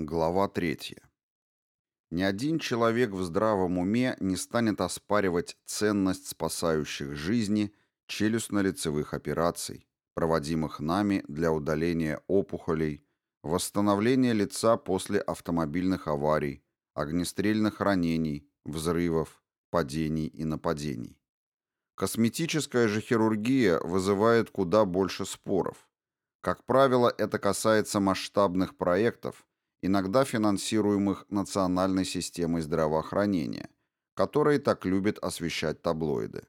Глава 3. Ни один человек в здравом уме не станет оспаривать ценность спасающих жизни челюстно-лицевых операций, проводимых нами для удаления опухолей, восстановления лица после автомобильных аварий, огнестрельных ранений, взрывов, падений и нападений. Косметическая же хирургия вызывает куда больше споров. Как правило, это касается масштабных проектов, иногда финансируемых национальной системой здравоохранения, которые так любят освещать таблоиды.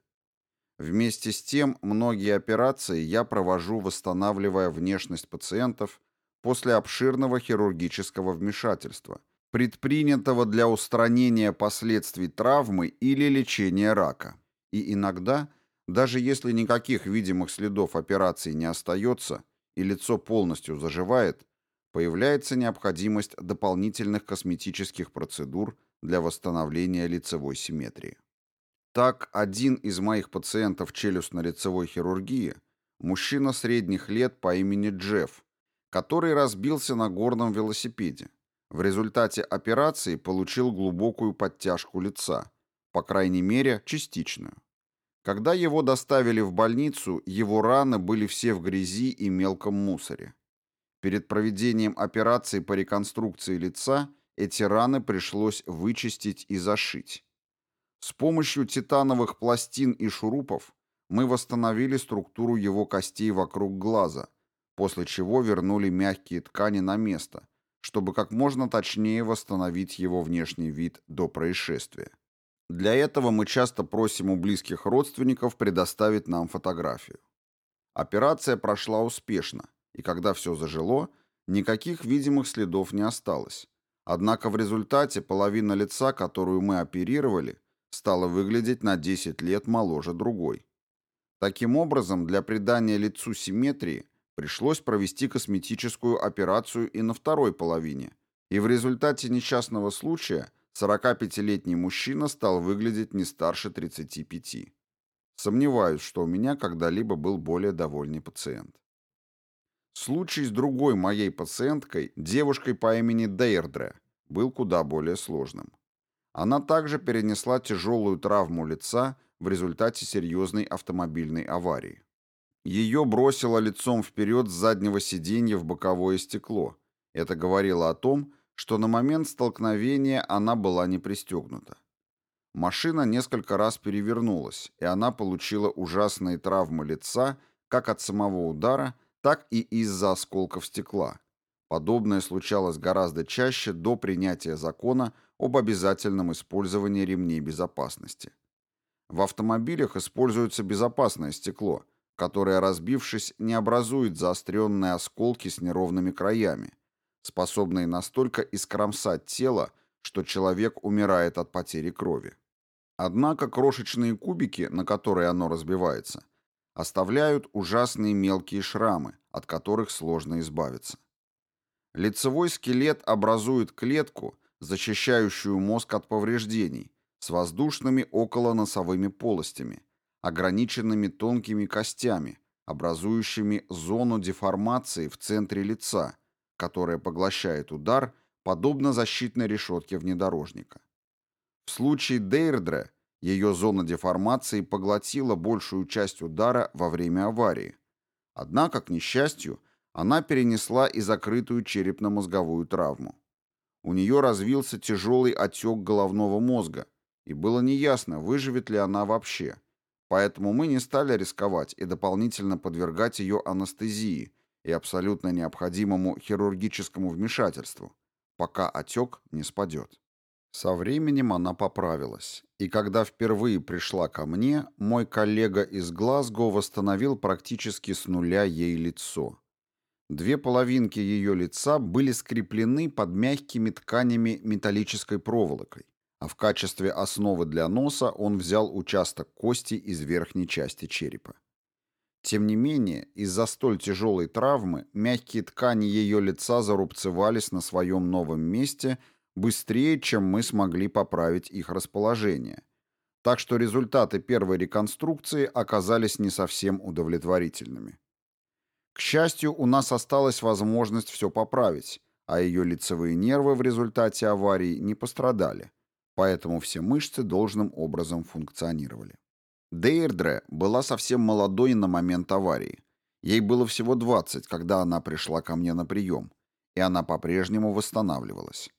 Вместе с тем, многие операции я провожу, восстанавливая внешность пациентов после обширного хирургического вмешательства, предпринятого для устранения последствий травмы или лечения рака. И иногда, даже если никаких видимых следов операции не остается и лицо полностью заживает, появляется необходимость дополнительных косметических процедур для восстановления лицевой симметрии. Так, один из моих пациентов челюстно-лицевой хирургии, мужчина средних лет по имени Джефф, который разбился на горном велосипеде, в результате операции получил глубокую подтяжку лица, по крайней мере, частичную. Когда его доставили в больницу, его раны были все в грязи и мелком мусоре. Перед проведением операции по реконструкции лица эти раны пришлось вычистить и зашить. С помощью титановых пластин и шурупов мы восстановили структуру его костей вокруг глаза, после чего вернули мягкие ткани на место, чтобы как можно точнее восстановить его внешний вид до происшествия. Для этого мы часто просим у близких родственников предоставить нам фотографию. Операция прошла успешно, и когда все зажило, никаких видимых следов не осталось. Однако в результате половина лица, которую мы оперировали, стала выглядеть на 10 лет моложе другой. Таким образом, для придания лицу симметрии пришлось провести косметическую операцию и на второй половине, и в результате несчастного случая 45-летний мужчина стал выглядеть не старше 35. Сомневаюсь, что у меня когда-либо был более довольный пациент. Случай с другой моей пациенткой, девушкой по имени Дейрдре, был куда более сложным. Она также перенесла тяжелую травму лица в результате серьезной автомобильной аварии. Ее бросило лицом вперед с заднего сиденья в боковое стекло. Это говорило о том, что на момент столкновения она была не пристегнута. Машина несколько раз перевернулась, и она получила ужасные травмы лица как от самого удара, так и из-за осколков стекла. Подобное случалось гораздо чаще до принятия закона об обязательном использовании ремней безопасности. В автомобилях используется безопасное стекло, которое, разбившись, не образует заостренные осколки с неровными краями, способные настолько искромсать тело, что человек умирает от потери крови. Однако крошечные кубики, на которые оно разбивается, оставляют ужасные мелкие шрамы, от которых сложно избавиться. Лицевой скелет образует клетку, защищающую мозг от повреждений, с воздушными околоносовыми полостями, ограниченными тонкими костями, образующими зону деформации в центре лица, которая поглощает удар, подобно защитной решетке внедорожника. В случае Дейрдре ее зона деформации поглотила большую часть удара во время аварии. Однако, к несчастью, она перенесла и закрытую черепно-мозговую травму. У нее развился тяжелый отек головного мозга, и было неясно, выживет ли она вообще. Поэтому мы не стали рисковать и дополнительно подвергать ее анестезии и абсолютно необходимому хирургическому вмешательству, пока отек не спадет. Со временем она поправилась, и когда впервые пришла ко мне, мой коллега из Глазго восстановил практически с нуля ей лицо. Две половинки ее лица были скреплены под мягкими тканями металлической проволокой, а в качестве основы для носа он взял участок кости из верхней части черепа. Тем не менее, из-за столь тяжелой травмы мягкие ткани ее лица зарубцевались на своем новом месте быстрее, чем мы смогли поправить их расположение. Так что результаты первой реконструкции оказались не совсем удовлетворительными. К счастью, у нас осталась возможность все поправить, а ее лицевые нервы в результате аварии не пострадали, поэтому все мышцы должным образом функционировали. Дейрдре была совсем молодой на момент аварии. Ей было всего 20, когда она пришла ко мне на прием, и она по-прежнему восстанавливалась.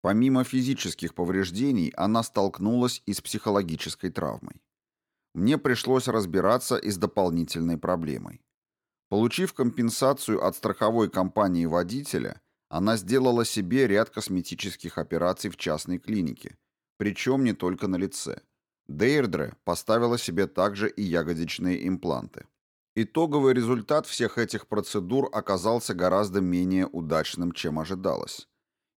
Помимо физических повреждений, она столкнулась и с психологической травмой. Мне пришлось разбираться и с дополнительной проблемой. Получив компенсацию от страховой компании водителя, она сделала себе ряд косметических операций в частной клинике, причем не только на лице. Дейрдре поставила себе также и ягодичные импланты. Итоговый результат всех этих процедур оказался гораздо менее удачным, чем ожидалось.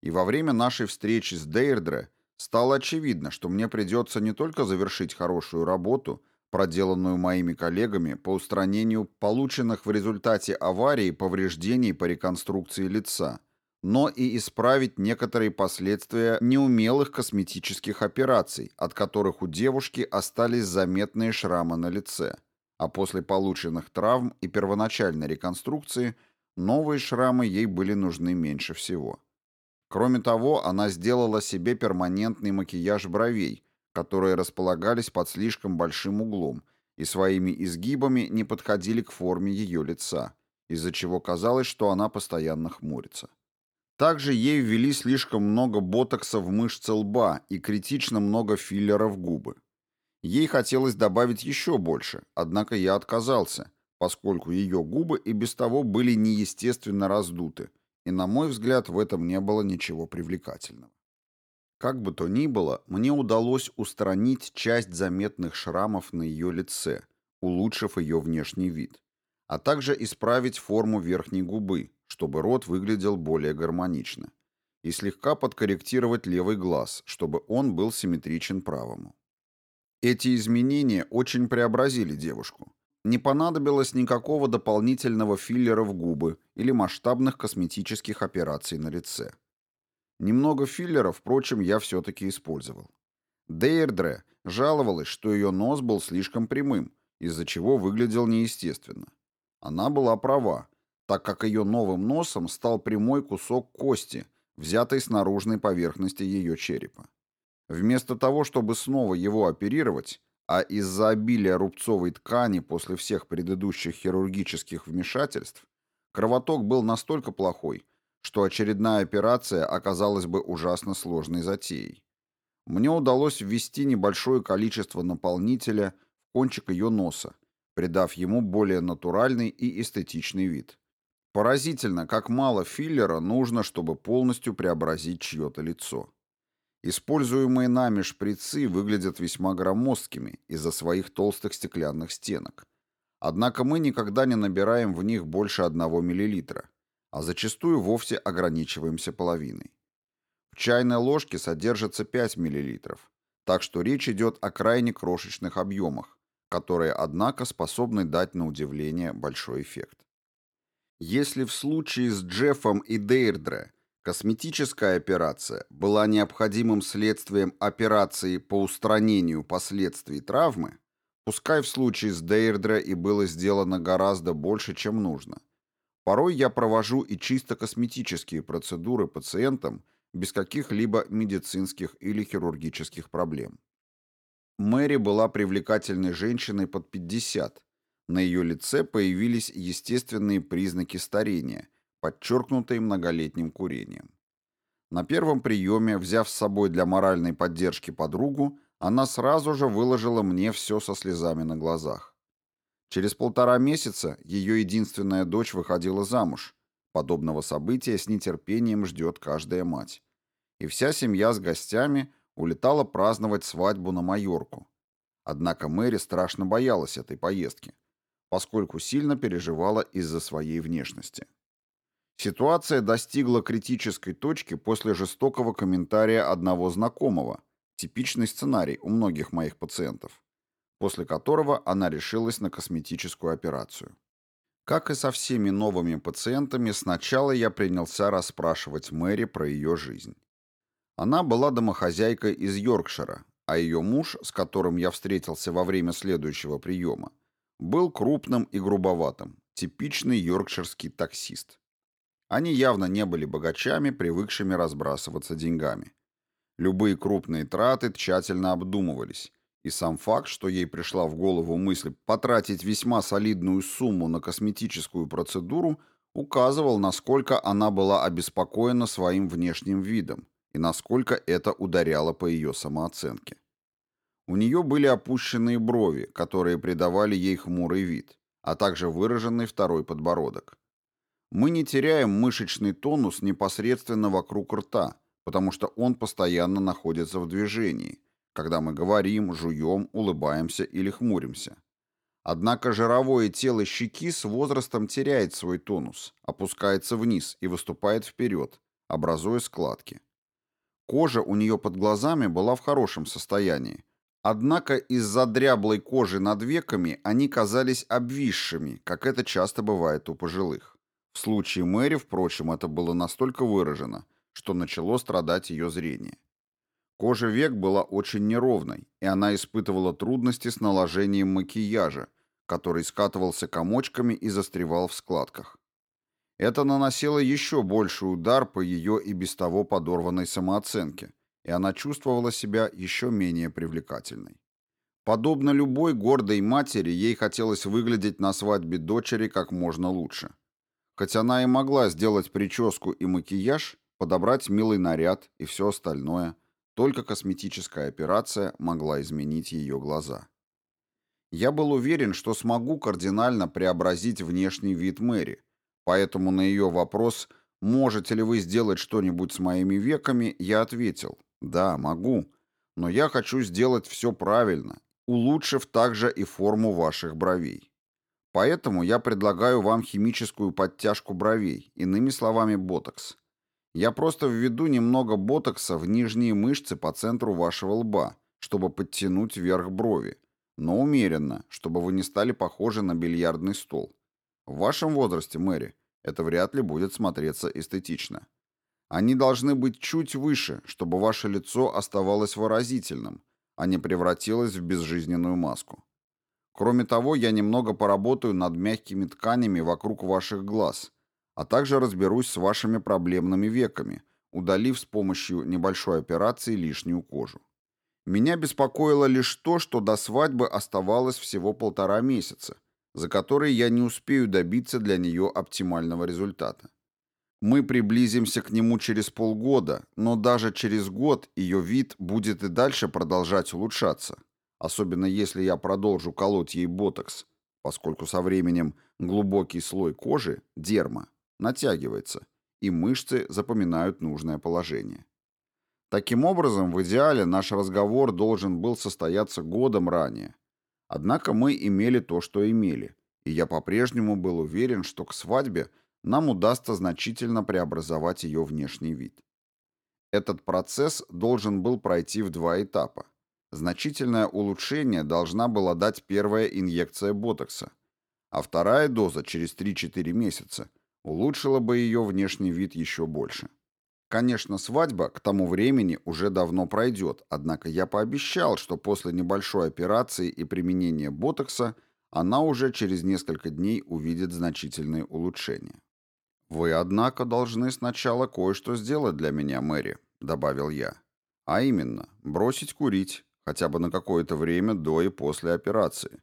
И во время нашей встречи с Дейрдре стало очевидно, что мне придется не только завершить хорошую работу, проделанную моими коллегами по устранению полученных в результате аварии повреждений по реконструкции лица – но и исправить некоторые последствия неумелых косметических операций, от которых у девушки остались заметные шрамы на лице, а после полученных травм и первоначальной реконструкции новые шрамы ей были нужны меньше всего. Кроме того, она сделала себе перманентный макияж бровей, которые располагались под слишком большим углом и своими изгибами не подходили к форме ее лица, из-за чего казалось, что она постоянно хмурится. Также ей ввели слишком много ботокса в мышцы лба и критично много филлера в губы. Ей хотелось добавить еще больше, однако я отказался, поскольку ее губы и без того были неестественно раздуты, и, на мой взгляд, в этом не было ничего привлекательного. Как бы то ни было, мне удалось устранить часть заметных шрамов на ее лице, улучшив ее внешний вид, а также исправить форму верхней губы, чтобы рот выглядел более гармонично, и слегка подкорректировать левый глаз, чтобы он был симметричен правому. Эти изменения очень преобразили девушку. Не понадобилось никакого дополнительного филлера в губы или масштабных косметических операций на лице. Немного филлера, впрочем, я все-таки использовал. Дейрдре жаловалась, что ее нос был слишком прямым, из-за чего выглядел неестественно. Она была права, так как ее новым носом стал прямой кусок кости, взятый с наружной поверхности ее черепа. Вместо того, чтобы снова его оперировать, а из-за обилия рубцовой ткани после всех предыдущих хирургических вмешательств, кровоток был настолько плохой, что очередная операция оказалась бы ужасно сложной затеей. Мне удалось ввести небольшое количество наполнителя в кончик ее носа, придав ему более натуральный и эстетичный вид. Поразительно, как мало филлера нужно, чтобы полностью преобразить чье-то лицо. Используемые нами шприцы выглядят весьма громоздкими из-за своих толстых стеклянных стенок. Однако мы никогда не набираем в них больше 1 мл, а зачастую вовсе ограничиваемся половиной. В чайной ложке содержится 5 мл, так что речь идет о крайне крошечных объемах, которые, однако, способны дать на удивление большой эффект. Если в случае с Джеффом и Дейрдре косметическая операция была необходимым следствием операции по устранению последствий травмы, пускай в случае с Дейрдре и было сделано гораздо больше, чем нужно. Порой я провожу и чисто косметические процедуры пациентам без каких-либо медицинских или хирургических проблем. Мэри была привлекательной женщиной под 50, на ее лице появились естественные признаки старения, подчеркнутые многолетним курением. На первом приеме, взяв с собой для моральной поддержки подругу, она сразу же выложила мне все со слезами на глазах. Через полтора месяца ее единственная дочь выходила замуж. Подобного события с нетерпением ждет каждая мать. И вся семья с гостями улетала праздновать свадьбу на Майорку. Однако Мэри страшно боялась этой поездки поскольку сильно переживала из-за своей внешности. Ситуация достигла критической точки после жестокого комментария одного знакомого, типичный сценарий у многих моих пациентов, после которого она решилась на косметическую операцию. Как и со всеми новыми пациентами, сначала я принялся расспрашивать Мэри про ее жизнь. Она была домохозяйкой из Йоркшира, а ее муж, с которым я встретился во время следующего приема, был крупным и грубоватым, типичный йоркширский таксист. Они явно не были богачами, привыкшими разбрасываться деньгами. Любые крупные траты тщательно обдумывались, и сам факт, что ей пришла в голову мысль потратить весьма солидную сумму на косметическую процедуру, указывал, насколько она была обеспокоена своим внешним видом и насколько это ударяло по ее самооценке. У нее были опущенные брови, которые придавали ей хмурый вид, а также выраженный второй подбородок. Мы не теряем мышечный тонус непосредственно вокруг рта, потому что он постоянно находится в движении, когда мы говорим, жуем, улыбаемся или хмуримся. Однако жировое тело щеки с возрастом теряет свой тонус, опускается вниз и выступает вперед, образуя складки. Кожа у нее под глазами была в хорошем состоянии, однако из-за дряблой кожи над веками они казались обвисшими, как это часто бывает у пожилых. В случае Мэри, впрочем, это было настолько выражено, что начало страдать ее зрение. Кожа век была очень неровной, и она испытывала трудности с наложением макияжа, который скатывался комочками и застревал в складках. Это наносило еще больший удар по ее и без того подорванной самооценке, и она чувствовала себя еще менее привлекательной. Подобно любой гордой матери, ей хотелось выглядеть на свадьбе дочери как можно лучше. Хоть она и могла сделать прическу и макияж, подобрать милый наряд и все остальное, только косметическая операция могла изменить ее глаза. Я был уверен, что смогу кардинально преобразить внешний вид Мэри, поэтому на ее вопрос «Можете ли вы сделать что-нибудь с моими веками?» я ответил «Да, могу, но я хочу сделать все правильно, улучшив также и форму ваших бровей. Поэтому я предлагаю вам химическую подтяжку бровей, иными словами, ботокс. Я просто введу немного ботокса в нижние мышцы по центру вашего лба, чтобы подтянуть вверх брови, но умеренно, чтобы вы не стали похожи на бильярдный стол. В вашем возрасте, Мэри, это вряд ли будет смотреться эстетично. Они должны быть чуть выше, чтобы ваше лицо оставалось выразительным, а не превратилось в безжизненную маску. Кроме того, я немного поработаю над мягкими тканями вокруг ваших глаз – а также разберусь с вашими проблемными веками, удалив с помощью небольшой операции лишнюю кожу. Меня беспокоило лишь то, что до свадьбы оставалось всего полтора месяца, за которые я не успею добиться для нее оптимального результата. Мы приблизимся к нему через полгода, но даже через год ее вид будет и дальше продолжать улучшаться, особенно если я продолжу колоть ей ботокс, поскольку со временем глубокий слой кожи, дерма, натягивается, и мышцы запоминают нужное положение. Таким образом, в идеале наш разговор должен был состояться годом ранее. Однако мы имели то, что имели, и я по-прежнему был уверен, что к свадьбе нам удастся значительно преобразовать ее внешний вид. Этот процесс должен был пройти в два этапа. Значительное улучшение должна была дать первая инъекция ботокса, а вторая доза через 3-4 месяца – улучшило бы ее внешний вид еще больше. Конечно, свадьба к тому времени уже давно пройдет, однако я пообещал, что после небольшой операции и применения ботокса она уже через несколько дней увидит значительные улучшения. «Вы, однако, должны сначала кое-что сделать для меня, Мэри», — добавил я. «А именно, бросить курить, хотя бы на какое-то время до и после операции,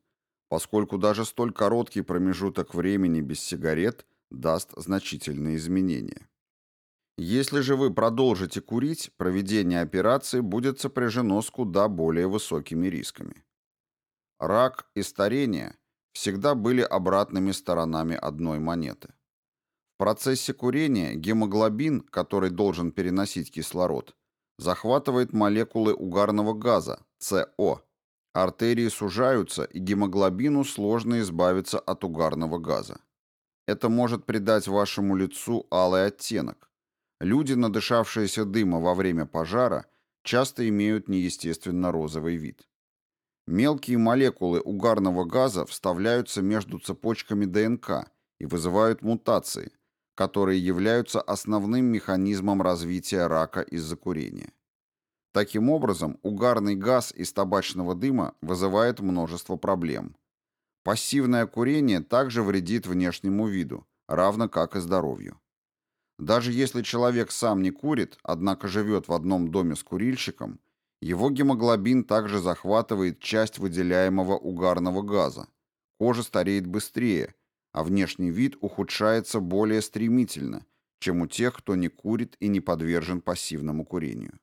поскольку даже столь короткий промежуток времени без сигарет — даст значительные изменения. Если же вы продолжите курить, проведение операции будет сопряжено с куда более высокими рисками. Рак и старение всегда были обратными сторонами одной монеты. В процессе курения гемоглобин, который должен переносить кислород, захватывает молекулы угарного газа, СО. Артерии сужаются, и гемоглобину сложно избавиться от угарного газа. Это может придать вашему лицу алый оттенок. Люди, надышавшиеся дыма во время пожара, часто имеют неестественно розовый вид. Мелкие молекулы угарного газа вставляются между цепочками ДНК и вызывают мутации, которые являются основным механизмом развития рака из-за курения. Таким образом, угарный газ из табачного дыма вызывает множество проблем – Пассивное курение также вредит внешнему виду, равно как и здоровью. Даже если человек сам не курит, однако живет в одном доме с курильщиком, его гемоглобин также захватывает часть выделяемого угарного газа. Кожа стареет быстрее, а внешний вид ухудшается более стремительно, чем у тех, кто не курит и не подвержен пассивному курению.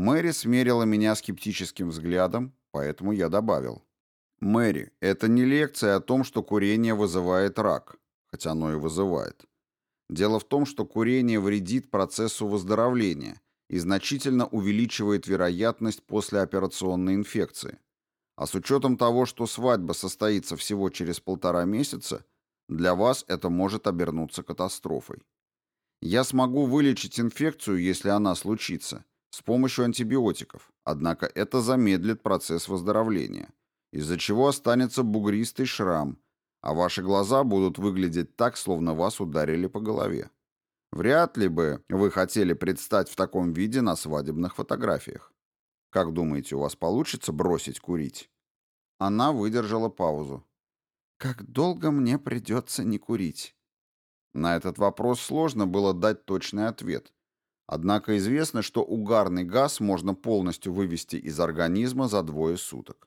Мэри смерила меня скептическим взглядом, поэтому я добавил. «Мэри, это не лекция о том, что курение вызывает рак, хотя оно и вызывает. Дело в том, что курение вредит процессу выздоровления и значительно увеличивает вероятность послеоперационной инфекции. А с учетом того, что свадьба состоится всего через полтора месяца, для вас это может обернуться катастрофой. Я смогу вылечить инфекцию, если она случится, с помощью антибиотиков, однако это замедлит процесс выздоровления, из-за чего останется бугристый шрам, а ваши глаза будут выглядеть так, словно вас ударили по голове. Вряд ли бы вы хотели предстать в таком виде на свадебных фотографиях. Как думаете, у вас получится бросить курить? Она выдержала паузу. Как долго мне придется не курить? На этот вопрос сложно было дать точный ответ. Однако известно, что угарный газ можно полностью вывести из организма за двое суток.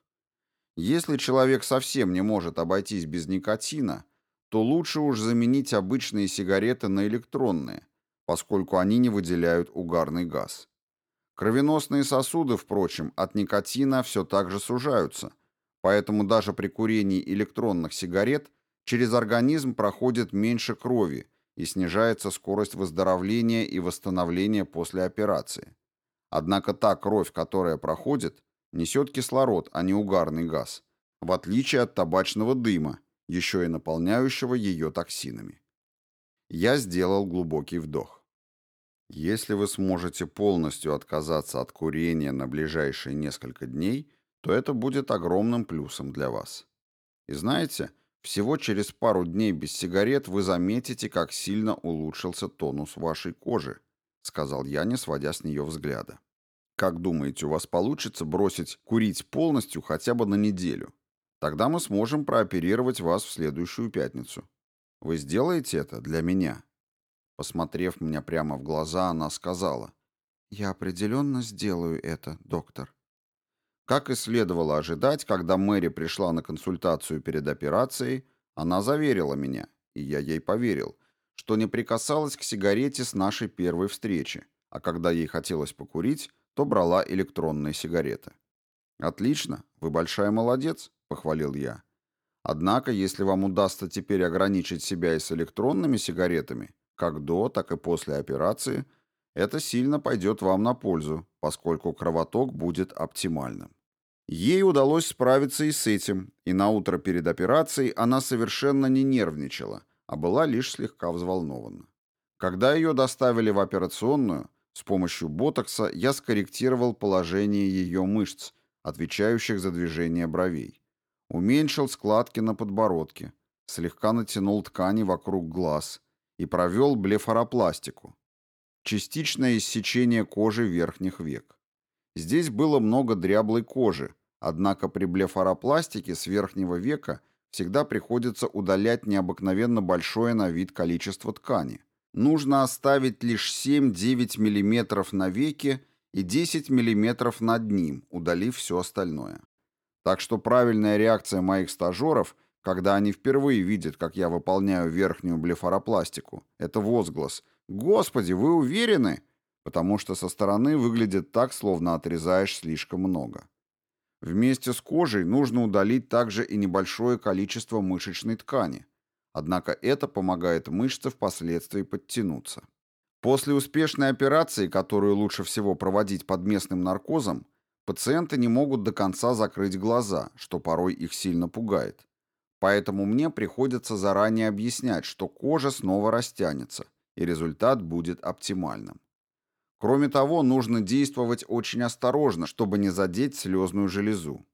Если человек совсем не может обойтись без никотина, то лучше уж заменить обычные сигареты на электронные, поскольку они не выделяют угарный газ. Кровеносные сосуды, впрочем, от никотина все так же сужаются, поэтому даже при курении электронных сигарет через организм проходит меньше крови и снижается скорость выздоровления и восстановления после операции. Однако та кровь, которая проходит, несет кислород, а не угарный газ, в отличие от табачного дыма, еще и наполняющего ее токсинами. Я сделал глубокий вдох. Если вы сможете полностью отказаться от курения на ближайшие несколько дней, то это будет огромным плюсом для вас. И знаете, всего через пару дней без сигарет вы заметите, как сильно улучшился тонус вашей кожи, сказал я, не сводя с нее взгляда. Как думаете, у вас получится бросить курить полностью хотя бы на неделю? Тогда мы сможем прооперировать вас в следующую пятницу. Вы сделаете это для меня?» Посмотрев мне прямо в глаза, она сказала, «Я определенно сделаю это, доктор». Как и следовало ожидать, когда Мэри пришла на консультацию перед операцией, она заверила меня, и я ей поверил, что не прикасалась к сигарете с нашей первой встречи, а когда ей хотелось покурить, то брала электронные сигареты. «Отлично, вы большая молодец», — похвалил я. «Однако, если вам удастся теперь ограничить себя и с электронными сигаретами, как до, так и после операции, это сильно пойдет вам на пользу, поскольку кровоток будет оптимальным». Ей удалось справиться и с этим, и на утро перед операцией она совершенно не нервничала, а была лишь слегка взволнована. Когда ее доставили в операционную, с помощью ботокса я скорректировал положение ее мышц, отвечающих за движение бровей. Уменьшил складки на подбородке, слегка натянул ткани вокруг глаз и провел блефаропластику. Частичное иссечение кожи верхних век. Здесь было много дряблой кожи, однако при блефаропластике с верхнего века всегда приходится удалять необыкновенно большое на вид количество ткани – нужно оставить лишь 7-9 мм на веке и 10 мм над ним, удалив все остальное. Так что правильная реакция моих стажеров, когда они впервые видят, как я выполняю верхнюю блефаропластику, это возглас «Господи, вы уверены?» потому что со стороны выглядит так, словно отрезаешь слишком много. Вместе с кожей нужно удалить также и небольшое количество мышечной ткани – Однако это помогает мышце впоследствии подтянуться. После успешной операции, которую лучше всего проводить под местным наркозом, пациенты не могут до конца закрыть глаза, что порой их сильно пугает. Поэтому мне приходится заранее объяснять, что кожа снова растянется, и результат будет оптимальным. Кроме того, нужно действовать очень осторожно, чтобы не задеть слезную железу.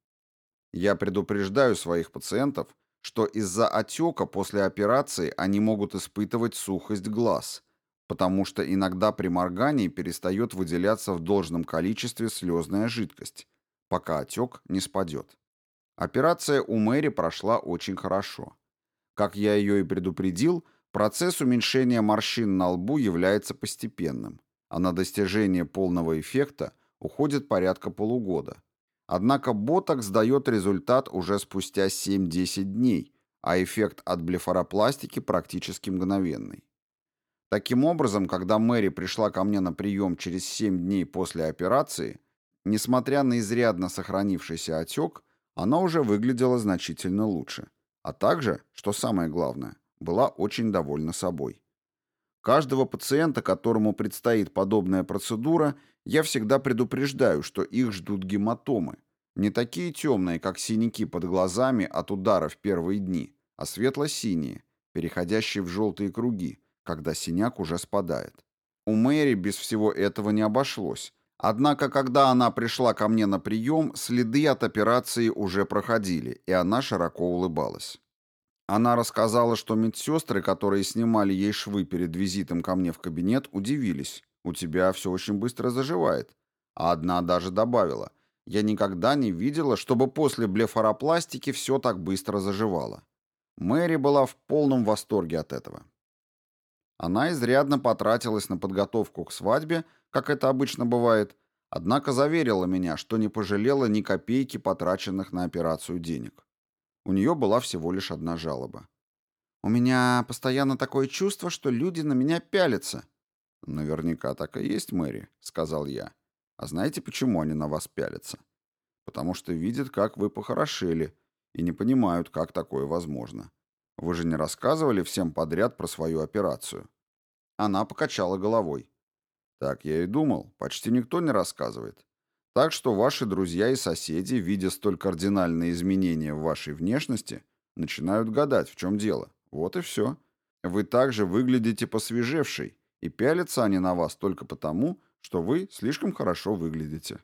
Я предупреждаю своих пациентов, что из-за отека после операции они могут испытывать сухость глаз, потому что иногда при моргании перестает выделяться в должном количестве слезная жидкость, пока отек не спадет. Операция у Мэри прошла очень хорошо. Как я ее и предупредил, Процесс уменьшения морщин на лбу является постепенным, а на достижение полного эффекта уходит порядка полугода. Однако ботокс дает результат уже спустя 7-10 дней, а эффект от блефаропластики практически мгновенный. Таким образом, когда Мэри пришла ко мне на прием через 7 дней после операции, несмотря на изрядно сохранившийся отек, она уже выглядела значительно лучше. А также, что самое главное, была очень довольна собой. Каждого пациента, которому предстоит подобная процедура, я всегда предупреждаю, что их ждут гематомы. Не такие темные, как синяки под глазами от удара в первые дни, а светло-синие, переходящие в желтые круги, когда синяк уже спадает. У Мэри без всего этого не обошлось. Однако, когда она пришла ко мне на прием, следы от операции уже проходили, и она широко улыбалась. Она рассказала, что медсестры, которые снимали ей швы перед визитом ко мне в кабинет, удивились. «У тебя все очень быстро заживает». А одна даже добавила. «Я никогда не видела, чтобы после блефаропластики все так быстро заживало». Мэри была в полном восторге от этого. Она изрядно потратилась на подготовку к свадьбе, как это обычно бывает, однако заверила меня, что не пожалела ни копейки потраченных на операцию денег. У нее была всего лишь одна жалоба. «У меня постоянно такое чувство, что люди на меня пялятся». «Наверняка так и есть, Мэри», — сказал я. «А знаете, почему они на вас пялятся? Потому что видят, как вы похорошели, и не понимают, как такое возможно. Вы же не рассказывали всем подряд про свою операцию?» Она покачала головой. «Так я и думал. Почти никто не рассказывает. Так что ваши друзья и соседи, видя столь кардинальные изменения в вашей внешности, начинают гадать, в чем дело. Вот и все. Вы также выглядите посвежевшей, и пялятся они на вас только потому, что вы слишком хорошо выглядите.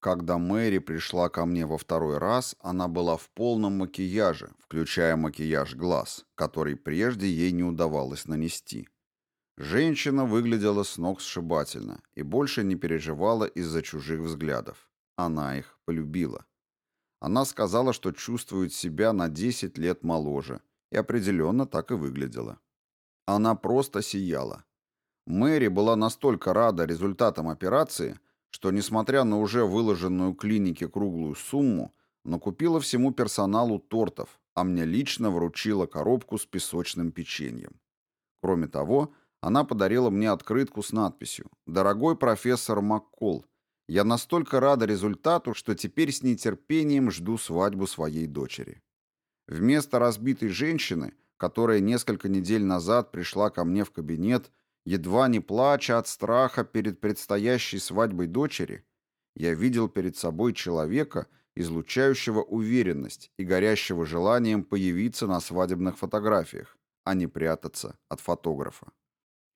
Когда Мэри пришла ко мне во второй раз, она была в полном макияже, включая макияж глаз, который прежде ей не удавалось нанести. Женщина выглядела с ног сшибательно и больше не переживала из-за чужих взглядов. Она их полюбила. Она сказала, что чувствует себя на 10 лет моложе, и определенно так и выглядела. Она просто сияла. Мэри была настолько рада результатам операции, что, несмотря на уже выложенную клинике круглую сумму, накупила всему персоналу тортов, а мне лично вручила коробку с песочным печеньем. Кроме того, она подарила мне открытку с надписью «Дорогой профессор Маккол, я настолько рада результату, что теперь с нетерпением жду свадьбу своей дочери». Вместо разбитой женщины, которая несколько недель назад пришла ко мне в кабинет, едва не плача от страха перед предстоящей свадьбой дочери, я видел перед собой человека, излучающего уверенность и горящего желанием появиться на свадебных фотографиях, а не прятаться от фотографа.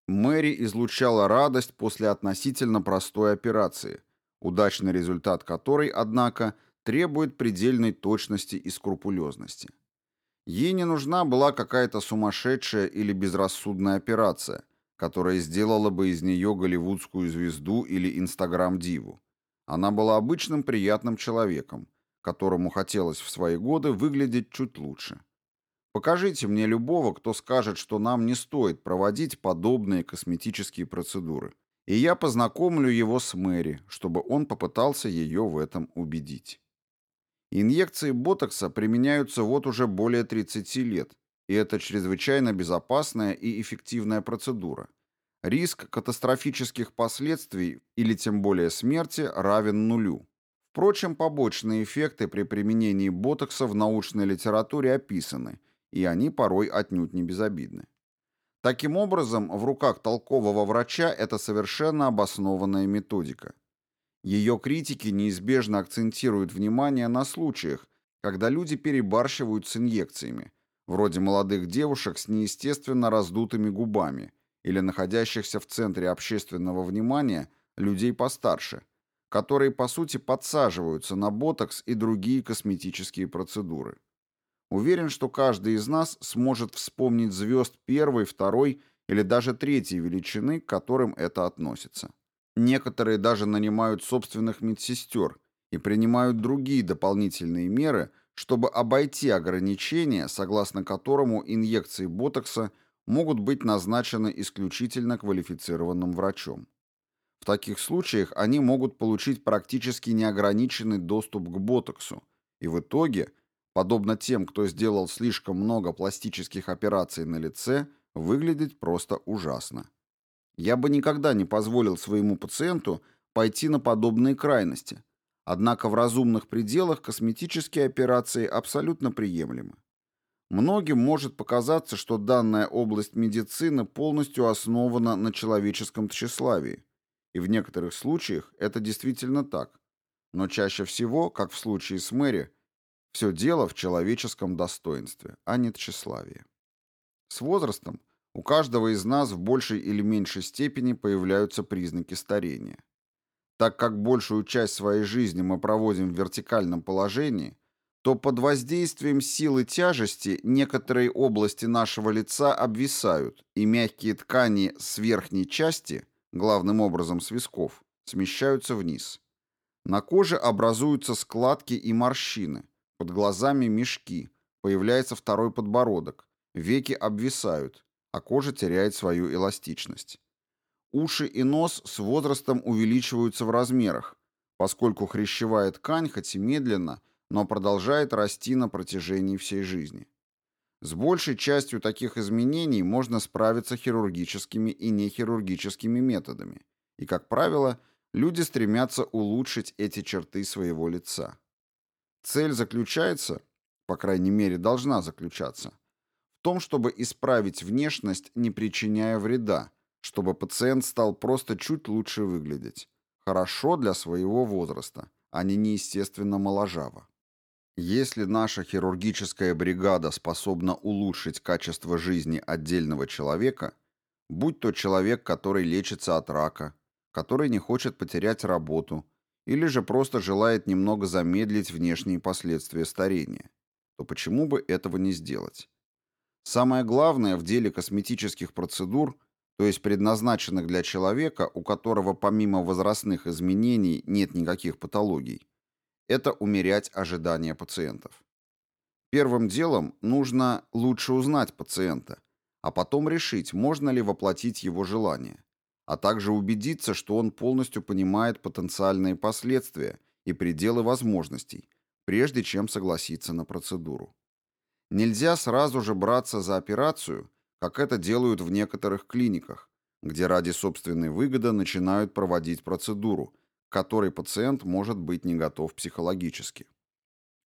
Мэри излучала радость после относительно простой операции, удачный результат которой, однако, требует предельной точности и скрупулезности. Ей не нужна была какая-то сумасшедшая или безрассудная операция, которая сделала бы из нее голливудскую звезду или инстаграм-диву. Она была обычным приятным человеком, которому хотелось в свои годы выглядеть чуть лучше. Покажите мне любого, кто скажет, что нам не стоит проводить подобные косметические процедуры. И я познакомлю его с Мэри, чтобы он попытался ее в этом убедить. Инъекции ботокса применяются вот уже более 30 лет, и это чрезвычайно безопасная и эффективная процедура. Риск катастрофических последствий или тем более смерти равен нулю. Впрочем, побочные эффекты при применении ботокса в научной литературе описаны – и они порой отнюдь не безобидны. Таким образом, в руках толкового врача это совершенно обоснованная методика. Ее критики неизбежно акцентируют внимание на случаях, когда люди перебарщивают с инъекциями, вроде молодых девушек с неестественно раздутыми губами или находящихся в центре общественного внимания людей постарше, которые по сути подсаживаются на ботокс и другие косметические процедуры. Уверен, что каждый из нас сможет вспомнить звезд первой, второй или даже третьей величины, к которым это относится. Некоторые даже нанимают собственных медсестер и принимают другие дополнительные меры, чтобы обойти ограничения, согласно которому инъекции ботокса могут быть назначены исключительно квалифицированным врачом. В таких случаях они могут получить практически неограниченный доступ к ботоксу, и в итоге, подобно тем, кто сделал слишком много пластических операций на лице, выглядеть просто ужасно. Я бы никогда не позволил своему пациенту пойти на подобные крайности, однако в разумных пределах косметические операции абсолютно приемлемы. Многим может показаться, что данная область медицины полностью основана на человеческом тщеславии, и в некоторых случаях это действительно так. Но чаще всего, как в случае с Мэри, все дело в человеческом достоинстве, а не тщеславии. С возрастом у каждого из нас в большей или меньшей степени появляются признаки старения. Так как большую часть своей жизни мы проводим в вертикальном положении, то под воздействием силы тяжести некоторые области нашего лица обвисают, и мягкие ткани с верхней части, главным образом с висков, смещаются вниз. На коже образуются складки и морщины, под глазами мешки, появляется второй подбородок, веки обвисают, а кожа теряет свою эластичность. Уши и нос с возрастом увеличиваются в размерах, поскольку хрящевая ткань, хоть и медленно, но продолжает расти на протяжении всей жизни. С большей частью таких изменений можно справиться хирургическими и нехирургическими методами, и, как правило, люди стремятся улучшить эти черты своего лица. Цель заключается, по крайней мере должна заключаться, том, чтобы исправить внешность, не причиняя вреда, чтобы пациент стал просто чуть лучше выглядеть. Хорошо для своего возраста, а не неестественно моложаво. Если наша хирургическая бригада способна улучшить качество жизни отдельного человека, будь то человек, который лечится от рака, который не хочет потерять работу, или же просто желает немного замедлить внешние последствия старения, то почему бы этого не сделать? Самое главное в деле косметических процедур, то есть предназначенных для человека, у которого помимо возрастных изменений нет никаких патологий, это умерять ожидания пациентов. Первым делом нужно лучше узнать пациента, а потом решить, можно ли воплотить его желание, а также убедиться, что он полностью понимает потенциальные последствия и пределы возможностей, прежде чем согласиться на процедуру. Нельзя сразу же браться за операцию, как это делают в некоторых клиниках, где ради собственной выгоды начинают проводить процедуру, к которой пациент может быть не готов психологически.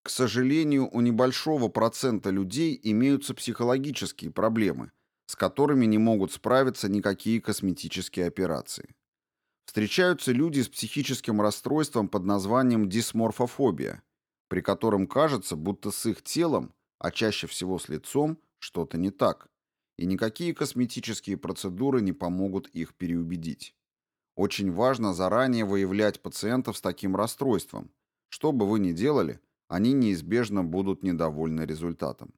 К сожалению, у небольшого процента людей имеются психологические проблемы, с которыми не могут справиться никакие косметические операции. Встречаются люди с психическим расстройством под названием дисморфофобия, при котором кажется, будто с их телом а чаще всего с лицом, что-то не так, и никакие косметические процедуры не помогут их переубедить. Очень важно заранее выявлять пациентов с таким расстройством. Что бы вы ни делали, они неизбежно будут недовольны результатом.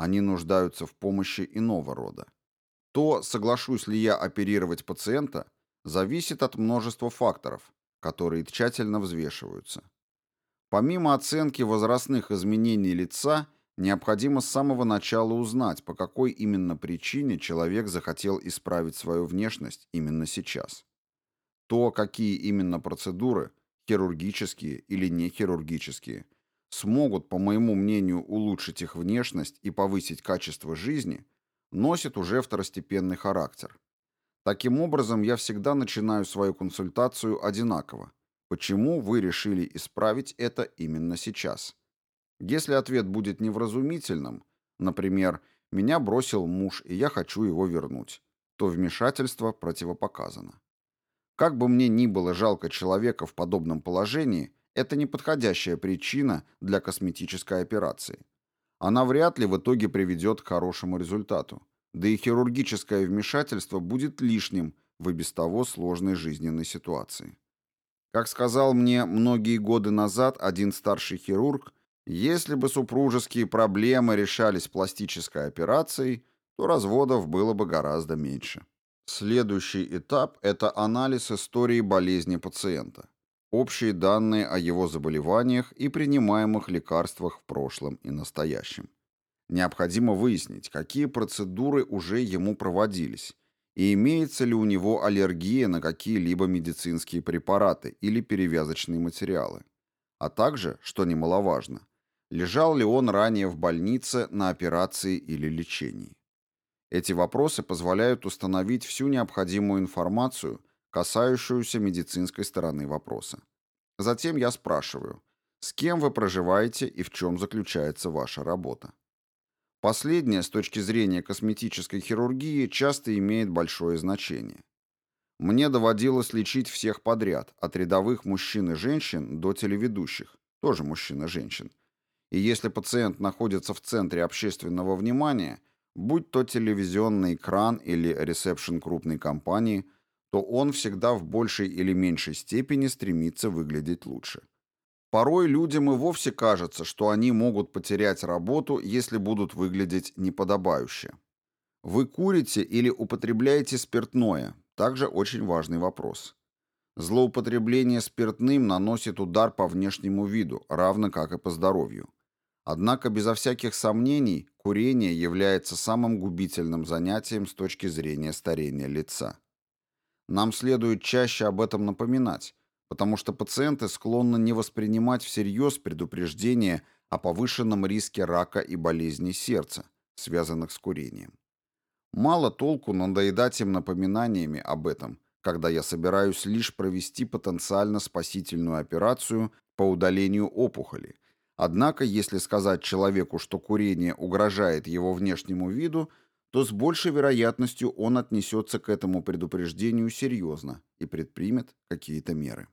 Они нуждаются в помощи иного рода. То, соглашусь ли я оперировать пациента, зависит от множества факторов, которые тщательно взвешиваются. Помимо оценки возрастных изменений лица – Необходимо с самого начала узнать, по какой именно причине человек захотел исправить свою внешность именно сейчас. То, какие именно процедуры, хирургические или нехирургические, смогут, по моему мнению, улучшить их внешность и повысить качество жизни, носит уже второстепенный характер. Таким образом, я всегда начинаю свою консультацию одинаково. Почему вы решили исправить это именно сейчас? Если ответ будет невразумительным, например, «меня бросил муж, и я хочу его вернуть», то вмешательство противопоказано. Как бы мне ни было жалко человека в подобном положении, это не подходящая причина для косметической операции. Она вряд ли в итоге приведет к хорошему результату. Да и хирургическое вмешательство будет лишним в и без того сложной жизненной ситуации. Как сказал мне многие годы назад один старший хирург, если бы супружеские проблемы решались пластической операцией, то разводов было бы гораздо меньше. Следующий этап – это анализ истории болезни пациента, общие данные о его заболеваниях и принимаемых лекарствах в прошлом и настоящем. Необходимо выяснить, какие процедуры уже ему проводились, и имеется ли у него аллергия на какие-либо медицинские препараты или перевязочные материалы. А также, что немаловажно, лежал ли он ранее в больнице на операции или лечении. Эти вопросы позволяют установить всю необходимую информацию, касающуюся медицинской стороны вопроса. Затем я спрашиваю, с кем вы проживаете и в чем заключается ваша работа. Последнее, с точки зрения косметической хирургии, часто имеет большое значение. Мне доводилось лечить всех подряд, от рядовых мужчин и женщин до телеведущих, тоже мужчин и женщин. И если пациент находится в центре общественного внимания, будь то телевизионный экран или ресепшн крупной компании, то он всегда в большей или меньшей степени стремится выглядеть лучше. Порой людям и вовсе кажется, что они могут потерять работу, если будут выглядеть неподобающе. Вы курите или употребляете спиртное? Также очень важный вопрос. Злоупотребление спиртным наносит удар по внешнему виду, равно как и по здоровью. Однако, безо всяких сомнений, курение является самым губительным занятием с точки зрения старения лица. Нам следует чаще об этом напоминать, потому что пациенты склонны не воспринимать всерьез предупреждения о повышенном риске рака и болезней сердца, связанных с курением. Мало толку надоедать им напоминаниями об этом, когда я собираюсь лишь провести потенциально спасительную операцию по удалению опухоли. Однако, если сказать человеку, что курение угрожает его внешнему виду, то с большей вероятностью он отнесется к этому предупреждению серьезно и предпримет какие-то меры.